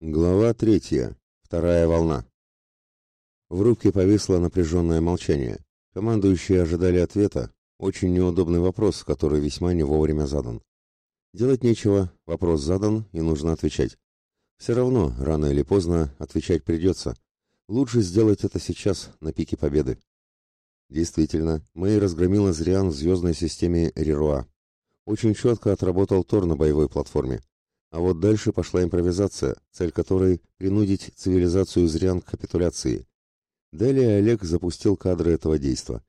Глава третья. Вторая волна. В рубке повисло напряженное молчание. Командующие ожидали ответа. Очень неудобный вопрос, который весьма не вовремя задан. Делать нечего, вопрос задан и нужно отвечать. Все равно, рано или поздно, отвечать придется. Лучше сделать это сейчас, на пике победы. Действительно, Мэй разгромила Зриан в звездной системе Рируа. Очень четко отработал Тор на боевой платформе. А вот дальше пошла импровизация, цель которой – принудить цивилизацию Зрян к капитуляции. Далее Олег запустил кадры этого действа.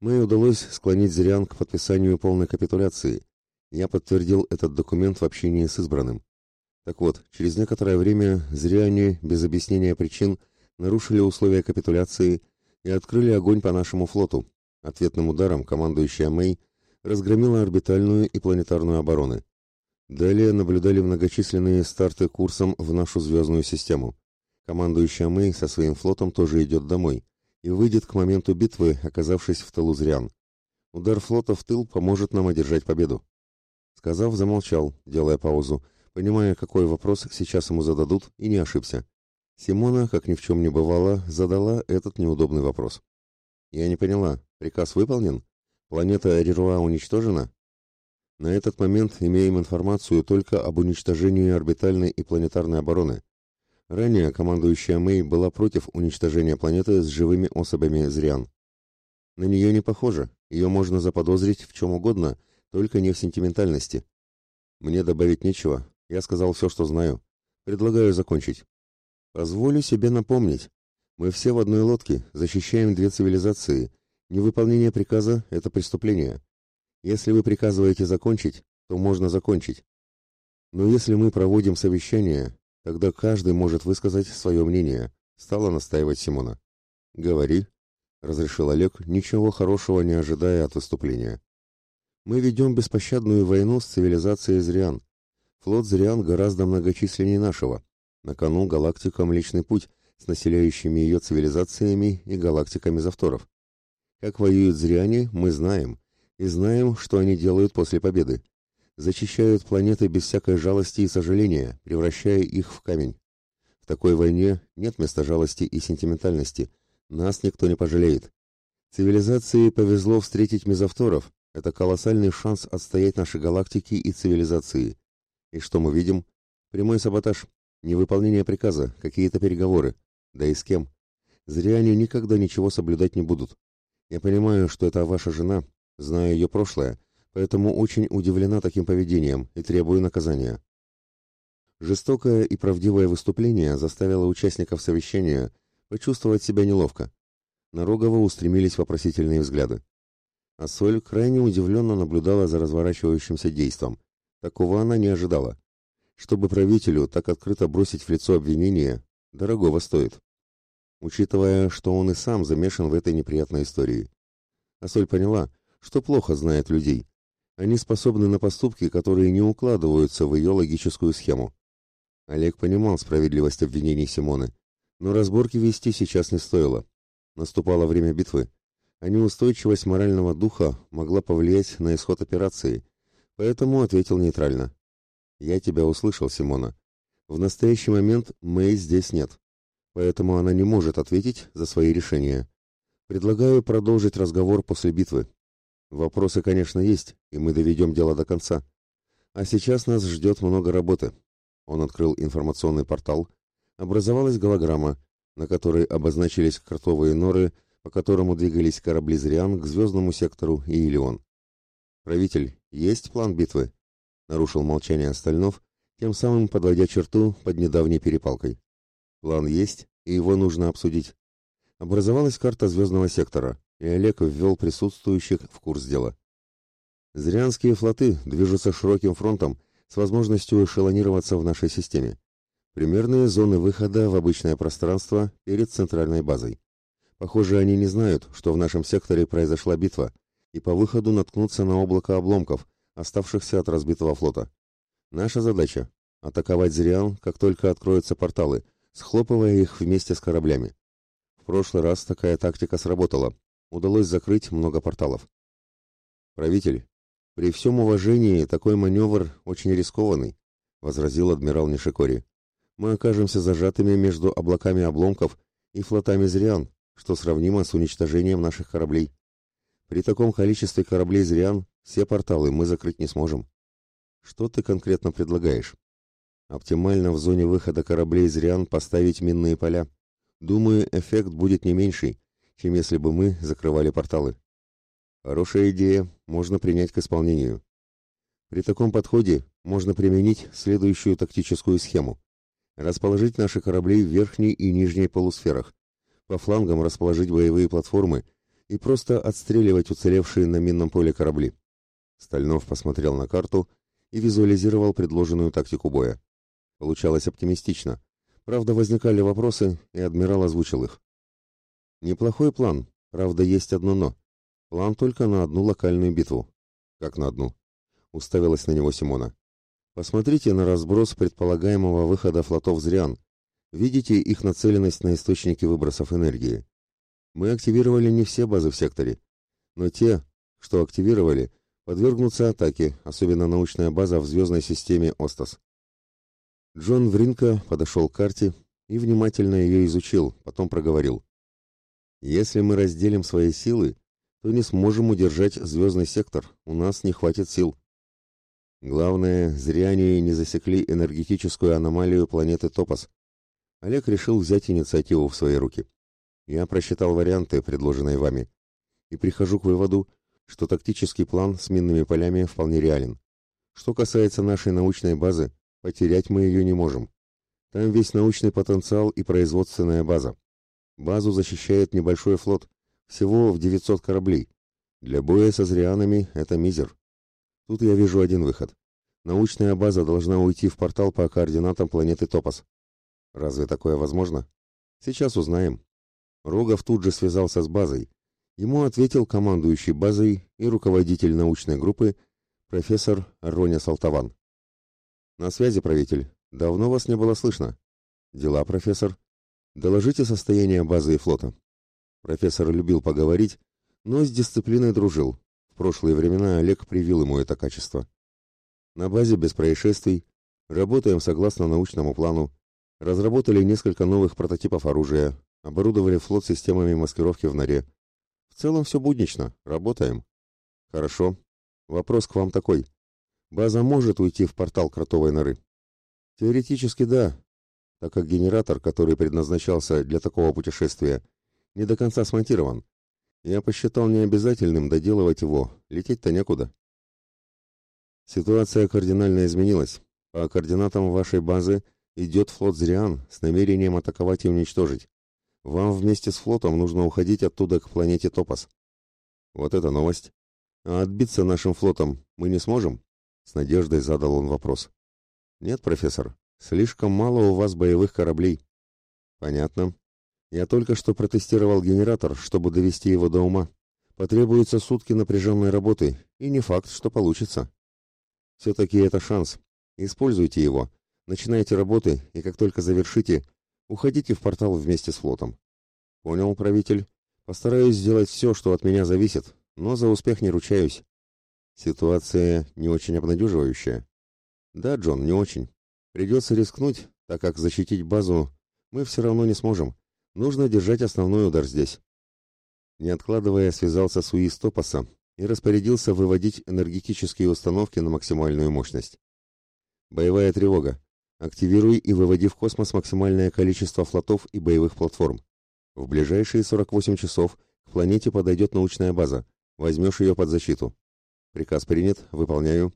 Мне удалось склонить Зрян к подписанию полной капитуляции. Я подтвердил этот документ в общении с избранным. Так вот, через некоторое время Зряне, без объяснения причин, нарушили условия капитуляции и открыли огонь по нашему флоту. Ответным ударом командующая Мэй разгромила орбитальную и планетарную обороны. Далее наблюдали многочисленные старты курсом в нашу звездную систему. Командующая Мэй со своим флотом тоже идет домой и выйдет к моменту битвы, оказавшись в тылу Зриан. Удар флота в тыл поможет нам одержать победу. Сказав, замолчал, делая паузу, понимая, какой вопрос сейчас ему зададут, и не ошибся. Симона, как ни в чем не бывало, задала этот неудобный вопрос. «Я не поняла. Приказ выполнен? Планета Рируа уничтожена?» На этот момент имеем информацию только об уничтожении орбитальной и планетарной обороны. Ранее командующая Мэй была против уничтожения планеты с живыми особями Зриан. На нее не похоже, ее можно заподозрить в чем угодно, только не в сентиментальности. Мне добавить нечего, я сказал все, что знаю. Предлагаю закончить. Позволю себе напомнить. Мы все в одной лодке, защищаем две цивилизации. Невыполнение приказа – это преступление. Если вы приказываете закончить, то можно закончить. Но если мы проводим совещание, тогда каждый может высказать свое мнение, стала настаивать Симона. Говори, разрешил Олег, ничего хорошего не ожидая от выступления. Мы ведем беспощадную войну с цивилизацией Зриан. Флот Зриан гораздо многочисленнее нашего. На кону галактика Млечный Путь с населяющими ее цивилизациями и галактиками Завторов. Как воюют Зриане, мы знаем, и знаем, что они делают после победы. Зачищают планеты без всякой жалости и сожаления, превращая их в камень. В такой войне нет места жалости и сентиментальности. Нас никто не пожалеет. Цивилизации повезло встретить мезовторов. Это колоссальный шанс отстоять наши галактики и цивилизации. И что мы видим? Прямой саботаж, невыполнение приказа, какие-то переговоры. Да и с кем? Зря они никогда ничего соблюдать не будут. Я понимаю, что это ваша жена, Знаю ее прошлое, поэтому очень удивлена таким поведением и требую наказания. Жестокое и правдивое выступление заставило участников совещания почувствовать себя неловко. На Рогова устремились вопросительные взгляды. А крайне удивленно наблюдала за разворачивающимся действом. Такого она не ожидала. Чтобы правителю так открыто бросить в лицо обвинение, дорогого стоит. Учитывая, что он и сам замешан в этой неприятной истории. А Соль поняла, что плохо знает людей. Они способны на поступки, которые не укладываются в ее логическую схему. Олег понимал справедливость обвинений Симоны, но разборки вести сейчас не стоило. Наступало время битвы, а неустойчивость морального духа могла повлиять на исход операции, поэтому ответил нейтрально. «Я тебя услышал, Симона. В настоящий момент Мэй здесь нет, поэтому она не может ответить за свои решения. Предлагаю продолжить разговор после битвы. Вопросы, конечно, есть, и мы доведем дело до конца. А сейчас нас ждет много работы. Он открыл информационный портал. Образовалась голограмма, на которой обозначились картовые норы, по которому двигались корабли «Зриан» к звездному сектору и «Илион». «Правитель, есть план битвы?» — нарушил молчание Стальнов, тем самым подводя черту под недавней перепалкой. «План есть, и его нужно обсудить. Образовалась карта звездного сектора и Олег ввел присутствующих в курс дела. Зрянские флоты движутся широким фронтом с возможностью эшелонироваться в нашей системе. Примерные зоны выхода в обычное пространство перед центральной базой. Похоже, они не знают, что в нашем секторе произошла битва, и по выходу наткнутся на облако обломков, оставшихся от разбитого флота. Наша задача — атаковать Зриан, как только откроются порталы, схлопывая их вместе с кораблями. В прошлый раз такая тактика сработала, удалось закрыть много порталов. Правитель, при всем уважении такой маневр очень рискованный, возразил адмирал Нишикори. мы окажемся зажатыми между облаками обломков и флотами зриан, что сравнимо с уничтожением наших кораблей. При таком количестве кораблей зриан все порталы мы закрыть не сможем. Что ты конкретно предлагаешь? Оптимально в зоне выхода кораблей зриан поставить минные поля. Думаю, эффект будет не меньший, чем если бы мы закрывали порталы. Хорошая идея, можно принять к исполнению. При таком подходе можно применить следующую тактическую схему. Расположить наши корабли в верхней и нижней полусферах, по флангам расположить боевые платформы и просто отстреливать уцелевшие на минном поле корабли. Стальнов посмотрел на карту и визуализировал предложенную тактику боя. Получалось оптимистично. Правда, возникали вопросы, и адмирал озвучил их. Неплохой план, правда, есть одно «но». План только на одну локальную битву. Как на одну? Уставилась на него Симона. Посмотрите на разброс предполагаемого выхода флотов Зриан. Видите их нацеленность на источники выбросов энергии. Мы активировали не все базы в секторе, но те, что активировали, подвергнутся атаке, особенно научная база в звездной системе Остас. Джон Вринка подошел к карте и внимательно ее изучил, потом проговорил. «Если мы разделим свои силы, то не сможем удержать звездный сектор, у нас не хватит сил. Главное, зря они не засекли энергетическую аномалию планеты Топас. Олег решил взять инициативу в свои руки. Я просчитал варианты, предложенные вами, и прихожу к выводу, что тактический план с минными полями вполне реален. Что касается нашей научной базы, потерять мы ее не можем. Там весь научный потенциал и производственная база. Базу защищает небольшой флот, всего в 900 кораблей. Для боя со зрианами это мизер. Тут я вижу один выход. Научная база должна уйти в портал по координатам планеты Топас. Разве такое возможно? Сейчас узнаем. Рогов тут же связался с базой. Ему ответил командующий базой и руководитель научной группы профессор Роня Салтаван. На связи, правитель. Давно вас не было слышно. Дела, профессор. Доложите состояние базы и флота. Профессор любил поговорить, но с дисциплиной дружил, в прошлые времена Олег привил ему это качество. На базе без происшествий, работаем согласно научному плану, разработали несколько новых прототипов оружия, оборудовали флот системами маскировки в норе. В целом все буднично, работаем. Хорошо. Вопрос к вам такой. База может уйти в портал кротовой норы? Теоретически да, так как генератор, который предназначался для такого путешествия, не до конца смонтирован, я посчитал необязательным доделывать его, лететь-то некуда. Ситуация кардинально изменилась. По координатам вашей базы идет флот Зриан с намерением атаковать и уничтожить. Вам вместе с флотом нужно уходить оттуда к планете Топас. Вот это новость. А отбиться нашим флотом мы не сможем? С надеждой задал он вопрос. Нет, профессор, слишком мало у вас боевых кораблей. Понятно. Я только что протестировал генератор, чтобы довести его до ума. Потребуются сутки напряженной работы, и не факт, что получится. Все-таки это шанс. Используйте его. Начинайте работы, и как только завершите, уходите в портал вместе с флотом. Понял, правитель. Постараюсь сделать все, что от меня зависит, но за успех не ручаюсь. Ситуация не очень обнадеживающая. Да, Джон, не очень. Придется рискнуть, так как защитить базу мы все равно не сможем. Нужно держать основной удар здесь. Не откладывая, связался с УИС Топаса и распорядился выводить энергетические установки на максимальную мощность. Боевая тревога. Активируй и выводи в космос максимальное количество флотов и боевых платформ. В ближайшие 48 часов к планете подойдет научная база. Возьмешь ее под защиту. Приказ принят, выполняю.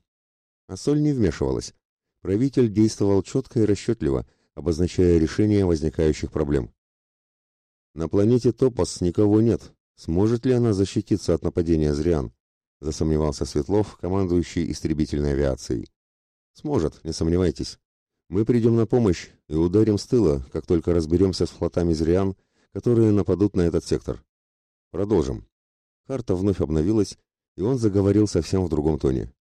А Соль не вмешивалась. Правитель действовал четко и расчетливо, обозначая решение возникающих проблем. На планете Топос никого нет. Сможет ли она защититься от нападения Зриан? Засомневался Светлов, командующий истребительной авиацией. Сможет, не сомневайтесь. Мы придем на помощь и ударим с тыла, как только разберемся с флотами Зриан, которые нападут на этот сектор. Продолжим. Карта вновь обновилась, и он заговорил совсем в другом тоне.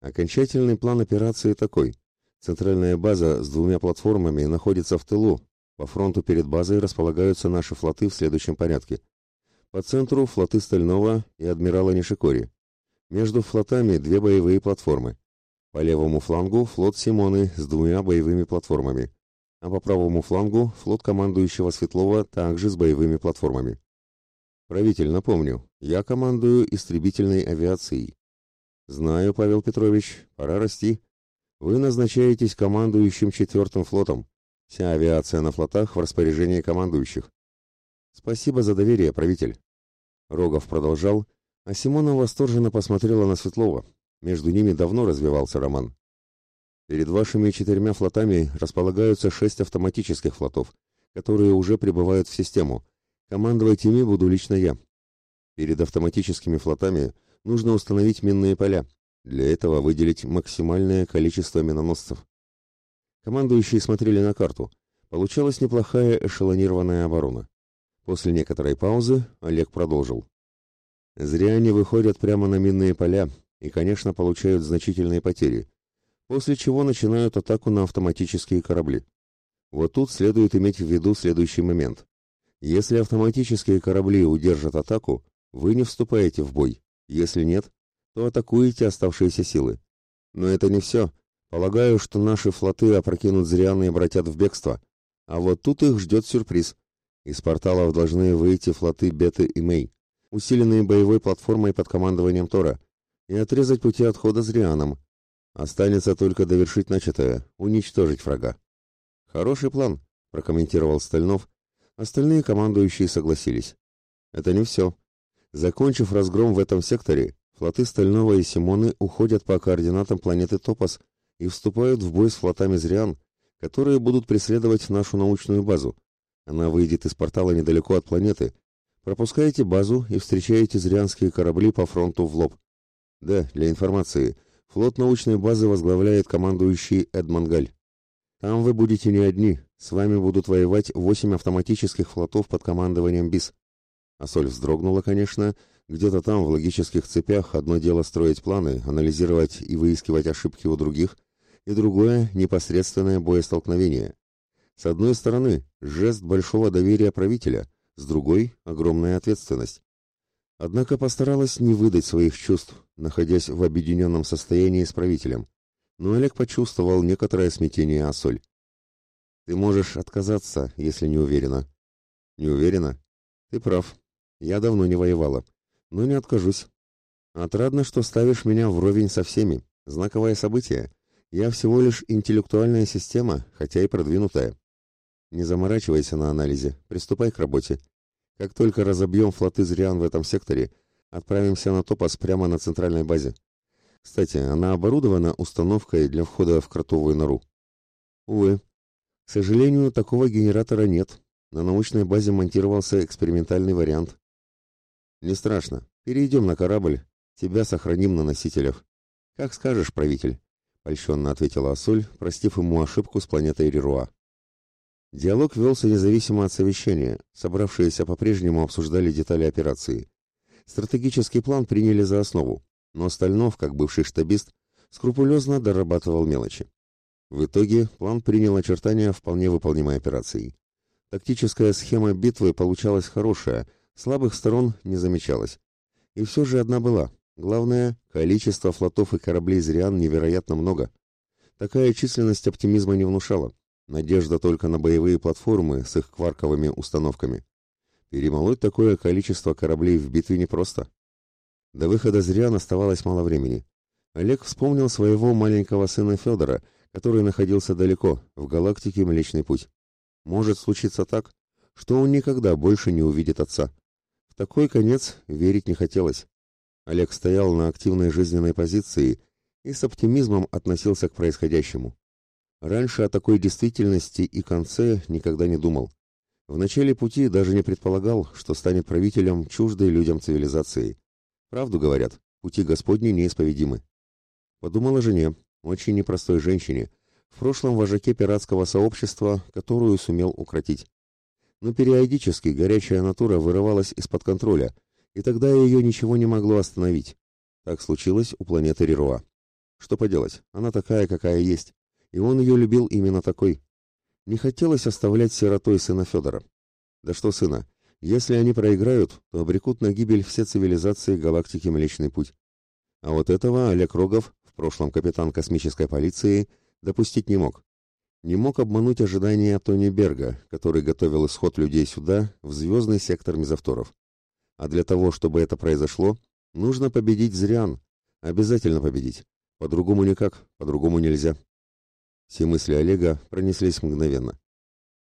Окончательный план операции такой. Центральная база с двумя платформами находится в тылу, по фронту перед базой располагаются наши флоты в следующем порядке. По центру флоты Стального и адмирала Нишикори. Между флотами две боевые платформы. По левому флангу флот Симоны с двумя боевыми платформами. а по правому флангу флот командующего Светлова также с боевыми платформами. Правитель, напомню, я командую истребительной авиацией. Знаю, Павел Петрович, пора расти. Вы назначаетесь командующим четвертым флотом. Вся авиация на флотах в распоряжении командующих. Спасибо за доверие, правитель. Рогов продолжал, а Симона восторженно посмотрела на Светлова. Между ними давно развивался роман. Перед вашими четырьмя флотами располагаются шесть автоматических флотов, которые уже прибывают в систему. Командовать ими буду лично я. Перед автоматическими флотами нужно установить минные поля. Для этого выделить максимальное количество миноносцев. Командующие смотрели на карту. Получалась неплохая эшелонированная оборона. После некоторой паузы Олег продолжил. Зря они выходят прямо на минные поля и, конечно, получают значительные потери после чего начинают атаку на автоматические корабли. Вот тут следует иметь в виду следующий момент. Если автоматические корабли удержат атаку, вы не вступаете в бой. Если нет, то атакуете оставшиеся силы. Но это не все. Полагаю, что наши флоты опрокинут Зрианы и обратят в бегство. А вот тут их ждет сюрприз. Из порталов должны выйти флоты Беты и Мэй, усиленные боевой платформой под командованием Тора, и отрезать пути отхода Зрианам, Останется только довершить начатое, уничтожить врага. Хороший план, прокомментировал Стальнов. Остальные командующие согласились. Это не все. Закончив разгром в этом секторе, флоты Стального и Симоны уходят по координатам планеты Топас и вступают в бой с флотами Зриан, которые будут преследовать нашу научную базу. Она выйдет из портала недалеко от планеты. Пропускаете базу и встречаете зрианские корабли по фронту в лоб. Да, для информации – Флот научной базы возглавляет командующий Эдмангаль. Там вы будете не одни, с вами будут воевать восемь автоматических флотов под командованием БИС. А Соль вздрогнула, конечно, где-то там, в логических цепях, одно дело строить планы, анализировать и выискивать ошибки у других, и другое — непосредственное боестолкновение. С одной стороны, жест большого доверия правителя, с другой — огромная ответственность. Однако постаралась не выдать своих чувств, находясь в объединенном состоянии с правителем. Но Олег почувствовал некоторое смятение Асоль. «Ты можешь отказаться, если не уверена». «Не уверена? Ты прав. Я давно не воевала. Но не откажусь. Отрадно, что ставишь меня вровень со всеми. Знаковое событие. Я всего лишь интеллектуальная система, хотя и продвинутая. Не заморачивайся на анализе, приступай к работе. Как только разобьем флоты Зриан в этом секторе, отправимся на Топас прямо на центральной базе. Кстати, она оборудована установкой для входа в кротовую нору. Увы, к сожалению, такого генератора нет. На научной базе монтировался экспериментальный вариант. Не страшно. Перейдем на корабль. Тебя сохраним на носителях. Как скажешь, правитель, польщенно ответила Асоль, простив ему ошибку с планетой Рируа. Диалог велся независимо от совещания. Собравшиеся по-прежнему обсуждали детали операции. Стратегический план приняли за основу, но Стальнов, как бывший штабист, скрупулезно дорабатывал мелочи. В итоге план принял очертания вполне выполнимой операции. Тактическая схема битвы получалась хорошая, слабых сторон не замечалось. И все же одна была. Главное, количество флотов и кораблей Зриан невероятно много. Такая численность оптимизма не внушала. Надежда только на боевые платформы с их кварковыми установками. Перемолоть такое количество кораблей в битве непросто. До выхода Зриан оставалось мало времени. Олег вспомнил своего маленького сына Федора, который находился далеко, в галактике Млечный Путь. Может случиться так, что он никогда больше не увидит отца. Такой конец верить не хотелось. Олег стоял на активной жизненной позиции и с оптимизмом относился к происходящему. Раньше о такой действительности и конце никогда не думал. В начале пути даже не предполагал, что станет правителем чуждой людям цивилизации. Правду говорят, пути Господни неисповедимы. Подумал о жене, очень непростой женщине, в прошлом вожаке пиратского сообщества, которую сумел укротить. Но периодически горячая натура вырывалась из-под контроля, и тогда ее ничего не могло остановить. Так случилось у планеты Рируа. Что поделать, она такая, какая есть и он ее любил именно такой. Не хотелось оставлять сиротой сына Федора. Да что сына, если они проиграют, то обрекут на гибель все цивилизации галактики Млечный Путь. А вот этого Олег Рогов, в прошлом капитан космической полиции, допустить не мог. Не мог обмануть ожидания Тони Берга, который готовил исход людей сюда, в звездный сектор мезовторов. А для того, чтобы это произошло, нужно победить Зриан. Обязательно победить. По-другому никак, по-другому нельзя. Все мысли Олега пронеслись мгновенно.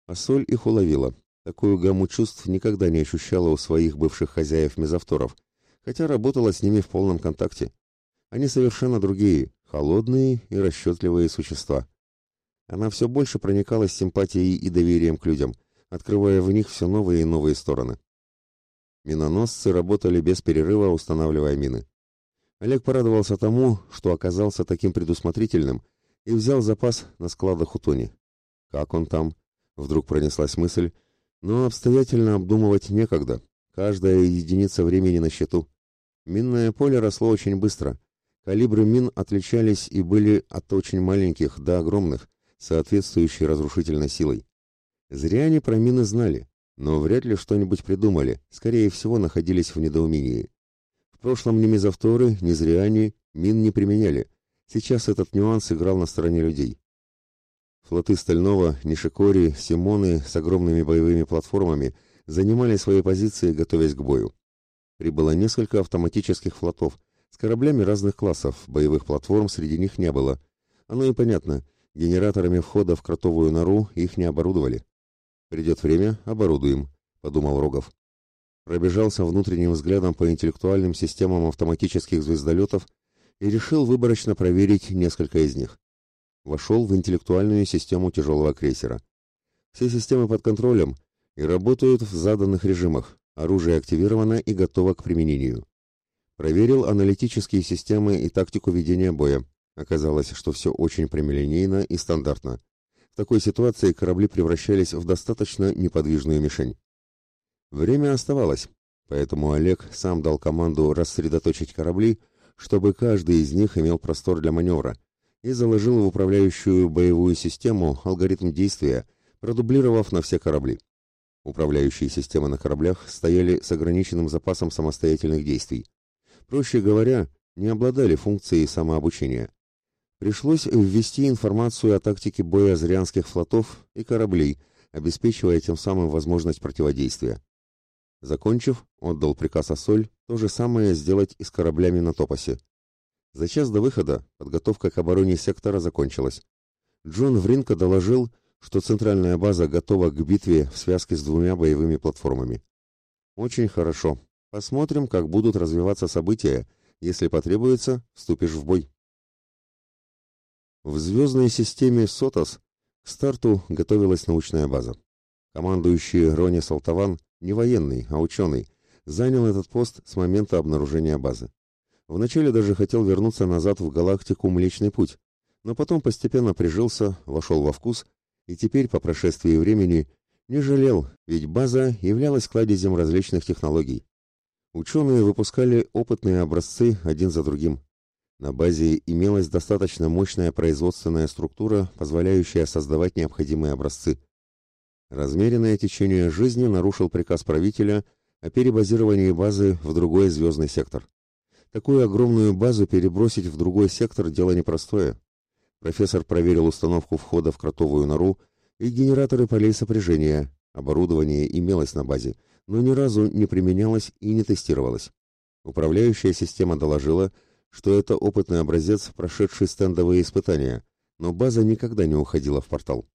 А соль их уловила. Такую гамму чувств никогда не ощущала у своих бывших хозяев мезовторов, хотя работала с ними в полном контакте. Они совершенно другие, холодные и расчетливые существа. Она все больше проникалась симпатией и доверием к людям, открывая в них все новые и новые стороны. Миноносцы работали без перерыва, устанавливая мины. Олег порадовался тому, что оказался таким предусмотрительным и взял запас на складах у Тони. Как он там? Вдруг пронеслась мысль, но обстоятельно обдумывать некогда. Каждая единица времени на счету. Минное поле росло очень быстро. Калибры мин отличались и были от очень маленьких до огромных, соответствующей разрушительной силой. Зря они про мины знали, но вряд ли что-нибудь придумали, скорее всего, находились в недоумении. В прошлом ни мезовторы, ни зриане мин не применяли. Сейчас этот нюанс играл на стороне людей. Флоты Стального, Нишикори, Симоны с огромными боевыми платформами занимали свои позиции, готовясь к бою. Прибыло несколько автоматических флотов с кораблями разных классов, боевых платформ среди них не было. Оно и понятно, генераторами входа в кротовую нору их не оборудовали. Придет время, оборудуем, подумал Рогов пробежался внутренним взглядом по интеллектуальным системам автоматических звездолетов и решил выборочно проверить несколько из них. Вошел в интеллектуальную систему тяжелого крейсера. Все системы под контролем и работают в заданных режимах, оружие активировано и готово к применению. Проверил аналитические системы и тактику ведения боя. Оказалось, что все очень прямолинейно и стандартно. В такой ситуации корабли превращались в достаточно неподвижную мишень. Время оставалось, поэтому Олег сам дал команду рассредоточить корабли, чтобы каждый из них имел простор для маневра, и заложил в управляющую боевую систему алгоритм действия, продублировав на все корабли. Управляющие системы на кораблях стояли с ограниченным запасом самостоятельных действий. Проще говоря, не обладали функцией самообучения. Пришлось ввести информацию о тактике боя зрянских флотов и кораблей, обеспечивая тем самым возможность противодействия. Закончив, отдал приказ Ассоль то же самое сделать и с кораблями на Топосе. За час до выхода подготовка к обороне сектора закончилась. Джон Вринко доложил, что центральная база готова к битве в связке с двумя боевыми платформами. Очень хорошо. Посмотрим, как будут развиваться события. Если потребуется, вступишь в бой. В звездной системе СОТОС к старту готовилась научная база. Командующий Рони Салтаван не военный, а ученый, занял этот пост с момента обнаружения базы. Вначале даже хотел вернуться назад в галактику Млечный Путь, но потом постепенно прижился, вошел во вкус и теперь, по прошествии времени, не жалел, ведь база являлась кладезем различных технологий. Ученые выпускали опытные образцы один за другим. На базе имелась достаточно мощная производственная структура, позволяющая создавать необходимые образцы. Размеренное течение жизни нарушил приказ правителя о перебазировании базы в другой звездный сектор. Такую огромную базу перебросить в другой сектор – дело непростое. Профессор проверил установку входа в кротовую нору и генераторы полей сопряжения. Оборудование имелось на базе, но ни разу не применялось и не тестировалось. Управляющая система доложила, что это опытный образец, прошедший стендовые испытания, но база никогда не уходила в портал.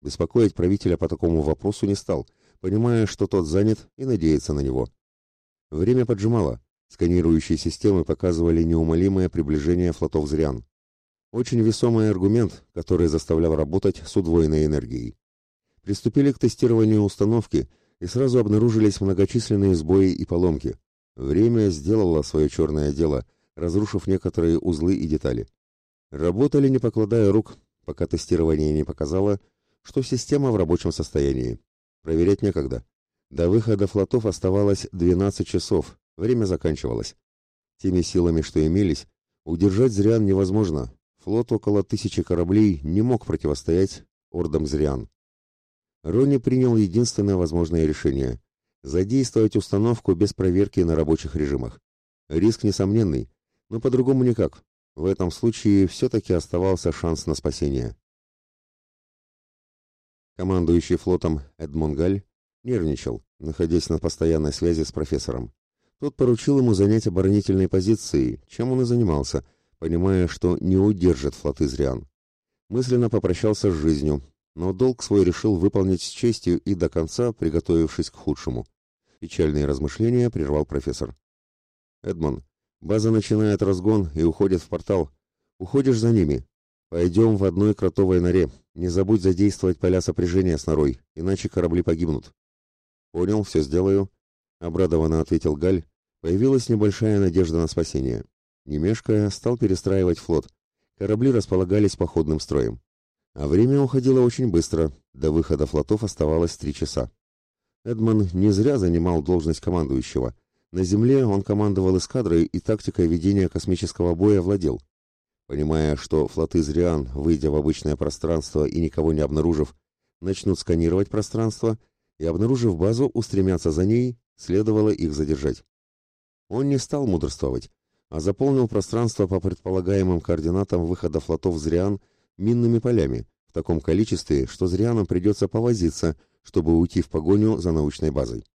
Беспокоить правителя по такому вопросу не стал, понимая, что тот занят и надеется на него. Время поджимало. Сканирующие системы показывали неумолимое приближение флотов Зриан. Очень весомый аргумент, который заставлял работать с удвоенной энергией. Приступили к тестированию установки и сразу обнаружились многочисленные сбои и поломки. Время сделало свое черное дело, разрушив некоторые узлы и детали. Работали, не покладая рук, пока тестирование не показало, что система в рабочем состоянии. Проверять некогда. До выхода флотов оставалось 12 часов, время заканчивалось. Теми силами, что имелись, удержать Зриан невозможно. Флот около тысячи кораблей не мог противостоять ордам Зриан. Рони принял единственное возможное решение – задействовать установку без проверки на рабочих режимах. Риск несомненный, но по-другому никак. В этом случае все-таки оставался шанс на спасение. Командующий флотом Эдмон Галь нервничал, находясь на постоянной связи с профессором. Тот поручил ему занять оборонительные позиции, чем он и занимался, понимая, что не удержит флоты Зриан. Мысленно попрощался с жизнью, но долг свой решил выполнить с честью и до конца, приготовившись к худшему. Печальные размышления прервал профессор. «Эдмон, база начинает разгон и уходит в портал. Уходишь за ними. Пойдем в одной кротовой норе. Не забудь задействовать поля сопряжения с норой, иначе корабли погибнут». «Понял, все сделаю», — обрадованно ответил Галь. Появилась небольшая надежда на спасение. Не стал перестраивать флот. Корабли располагались походным строем. А время уходило очень быстро, до выхода флотов оставалось три часа. Эдман не зря занимал должность командующего. На земле он командовал эскадрой и тактикой ведения космического боя владел. Понимая, что флоты Зриан, выйдя в обычное пространство и никого не обнаружив, начнут сканировать пространство и, обнаружив базу, устремятся за ней, следовало их задержать. Он не стал мудрствовать, а заполнил пространство по предполагаемым координатам выхода флотов Зриан минными полями в таком количестве, что зрянам придется повозиться, чтобы уйти в погоню за научной базой.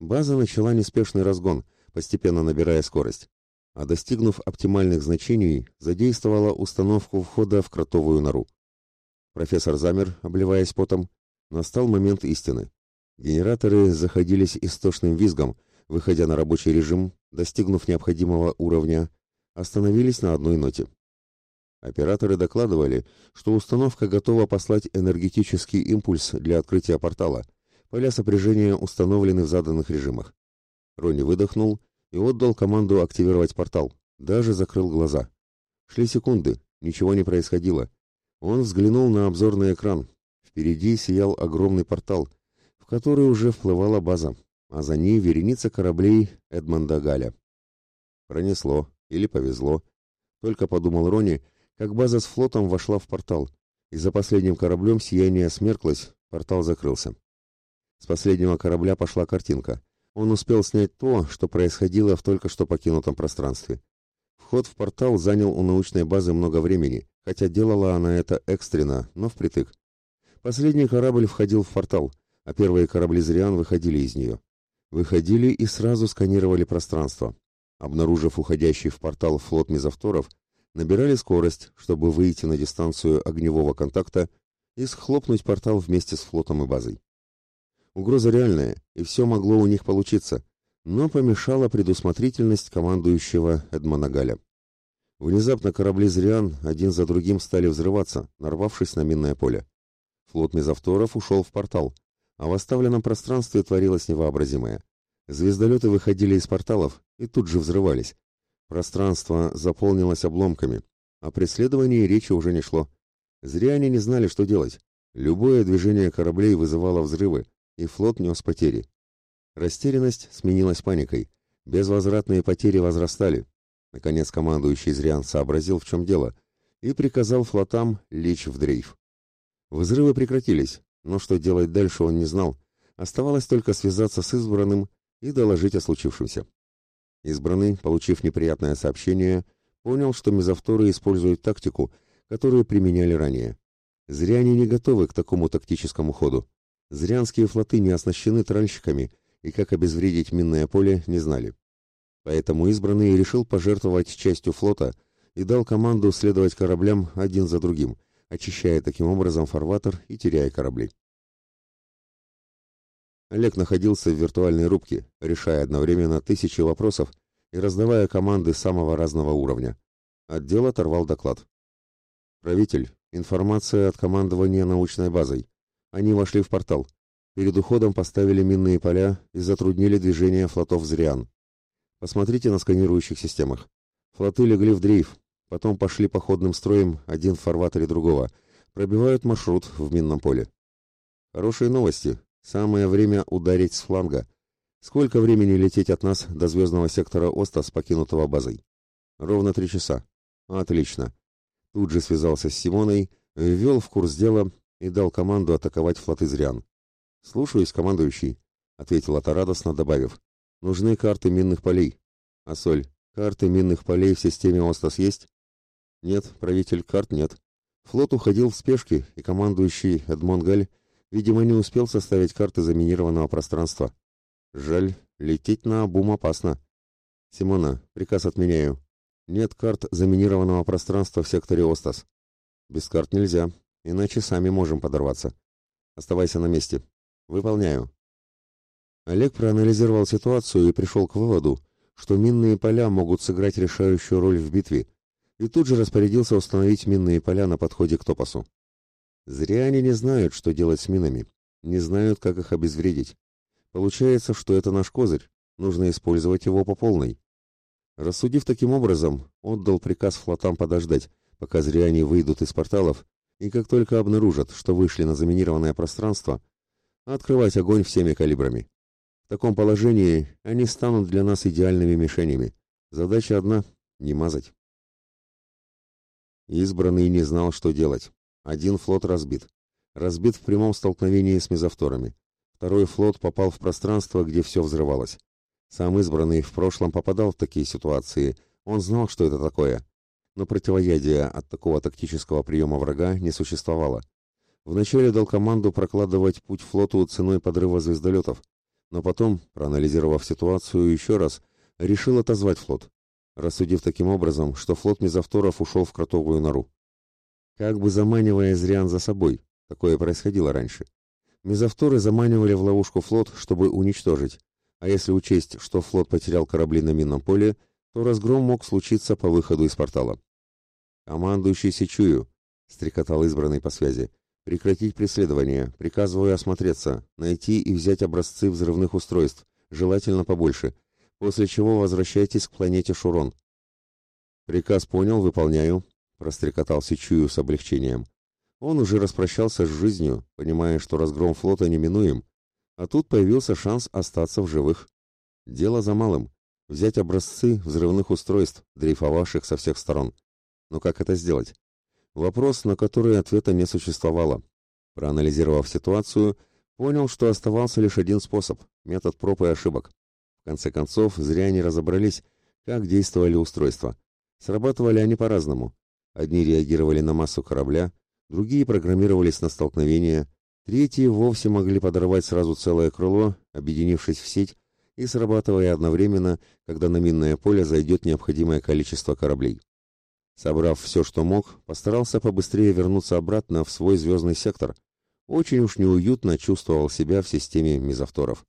База начала неспешный разгон, постепенно набирая скорость, а достигнув оптимальных значений, задействовала установку входа в кротовую нору. Профессор замер, обливаясь потом. Настал момент истины. Генераторы заходились истошным визгом, выходя на рабочий режим, достигнув необходимого уровня, остановились на одной ноте. Операторы докладывали, что установка готова послать энергетический импульс для открытия портала. Поля сопряжения установлены в заданных режимах. Рони выдохнул и отдал команду активировать портал. Даже закрыл глаза. Шли секунды, ничего не происходило. Он взглянул на обзорный экран. Впереди сиял огромный портал, в который уже вплывала база, а за ней вереница кораблей Эдмонда Галя. Пронесло или повезло. Только подумал Рони, как база с флотом вошла в портал, и за последним кораблем сияние смерклось, портал закрылся. С последнего корабля пошла картинка. Он успел снять то, что происходило в только что покинутом пространстве. Вход в портал занял у научной базы много времени, хотя делала она это экстренно, но впритык. Последний корабль входил в портал, а первые корабли Зриан выходили из нее. Выходили и сразу сканировали пространство. Обнаружив уходящий в портал флот мезовторов, набирали скорость, чтобы выйти на дистанцию огневого контакта и схлопнуть портал вместе с флотом и базой. Угроза реальная, и все могло у них получиться, но помешала предусмотрительность командующего Эдмона Галя. Внезапно корабли «Зриан» один за другим стали взрываться, нарвавшись на минное поле. Флот мезовторов ушел в портал, а в оставленном пространстве творилось невообразимое. Звездолеты выходили из порталов и тут же взрывались, Пространство заполнилось обломками, о преследовании речи уже не шло. Зря не знали, что делать. Любое движение кораблей вызывало взрывы, и флот нес потери. Растерянность сменилась паникой. Безвозвратные потери возрастали. Наконец командующий Зриан сообразил, в чем дело, и приказал флотам лечь в дрейф. Взрывы прекратились, но что делать дальше он не знал. Оставалось только связаться с избранным и доложить о случившемся. Избранный, получив неприятное сообщение, понял, что мезовторы используют тактику, которую применяли ранее. Зря они не готовы к такому тактическому ходу. Зрянские флоты не оснащены тральщиками и как обезвредить минное поле не знали. Поэтому избранный решил пожертвовать частью флота и дал команду следовать кораблям один за другим, очищая таким образом фарватер и теряя корабли. Олег находился в виртуальной рубке, решая одновременно тысячи вопросов и раздавая команды самого разного уровня. Отдел оторвал доклад. «Правитель, информация от командования научной базой. Они вошли в портал. Перед уходом поставили минные поля и затруднили движение флотов Зриан. Посмотрите на сканирующих системах. Флоты легли в дрейф, потом пошли походным строем один в фарватере другого, пробивают маршрут в минном поле. Хорошие новости. Самое время ударить с фланга. Сколько времени лететь от нас до звездного сектора Оста с покинутого базой? Ровно три часа. Отлично. Тут же связался с Симоной, ввел в курс дела и дал команду атаковать флоты Зриан. «Слушаюсь, командующий», — ответил Ата радостно, добавив. «Нужны карты минных полей». «А соль, карты минных полей в системе Остас есть?» «Нет, правитель, карт нет». Флот уходил в спешке, и командующий Эдмон Галь Видимо, не успел составить карты заминированного пространства. Жаль, лететь на обум опасно. Симона, приказ отменяю. Нет карт заминированного пространства в секторе Остас. Без карт нельзя, иначе сами можем подорваться. Оставайся на месте. Выполняю. Олег проанализировал ситуацию и пришел к выводу, что минные поля могут сыграть решающую роль в битве, и тут же распорядился установить минные поля на подходе к Топасу. Зря они не знают, что делать с минами, не знают, как их обезвредить. Получается, что это наш козырь, нужно использовать его по полной. Рассудив таким образом, отдал приказ флотам подождать, пока зря они выйдут из порталов, и как только обнаружат, что вышли на заминированное пространство, открывать огонь всеми калибрами. В таком положении они станут для нас идеальными мишенями. Задача одна — не мазать. Избранный не знал, что делать. Один флот разбит. Разбит в прямом столкновении с мезовторами. Второй флот попал в пространство, где все взрывалось. Сам избранный в прошлом попадал в такие ситуации. Он знал, что это такое. Но противоядия от такого тактического приема врага не существовало. Вначале дал команду прокладывать путь флоту ценой подрыва звездолетов, но потом, проанализировав ситуацию еще раз, решил отозвать флот, рассудив таким образом, что флот мезовторов ушел в кротовую нору. Как бы заманивая Зриан за собой, такое происходило раньше. Мезовторы заманивали в ловушку флот, чтобы уничтожить, а если учесть, что флот потерял корабли на минном поле, то разгром мог случиться по выходу из портала. «Командующий Сичую», — стрекотал избранный по связи, Прекратить преследование. Приказываю осмотреться, найти и взять образцы взрывных устройств, желательно побольше, после чего возвращайтесь к планете Шурон. Приказ понял, выполняю, прострекотал Сичую с облегчением. Он уже распрощался с жизнью, понимая, что разгром флота неминуем, а тут появился шанс остаться в живых. Дело за малым — взять образцы взрывных устройств, дрейфовавших со всех сторон. Но как это сделать? Вопрос, на который ответа не существовало. Проанализировав ситуацию, понял, что оставался лишь один способ – метод проб и ошибок. В конце концов, зря они разобрались, как действовали устройства. Срабатывали они по-разному. Одни реагировали на массу корабля, другие программировались на столкновение, третьи вовсе могли подорвать сразу целое крыло, объединившись в сеть и срабатывая одновременно, когда на минное поле зайдет необходимое количество кораблей. Собрав все, что мог, постарался побыстрее вернуться обратно в свой звездный сектор. Очень уж неуютно чувствовал себя в системе мезовторов.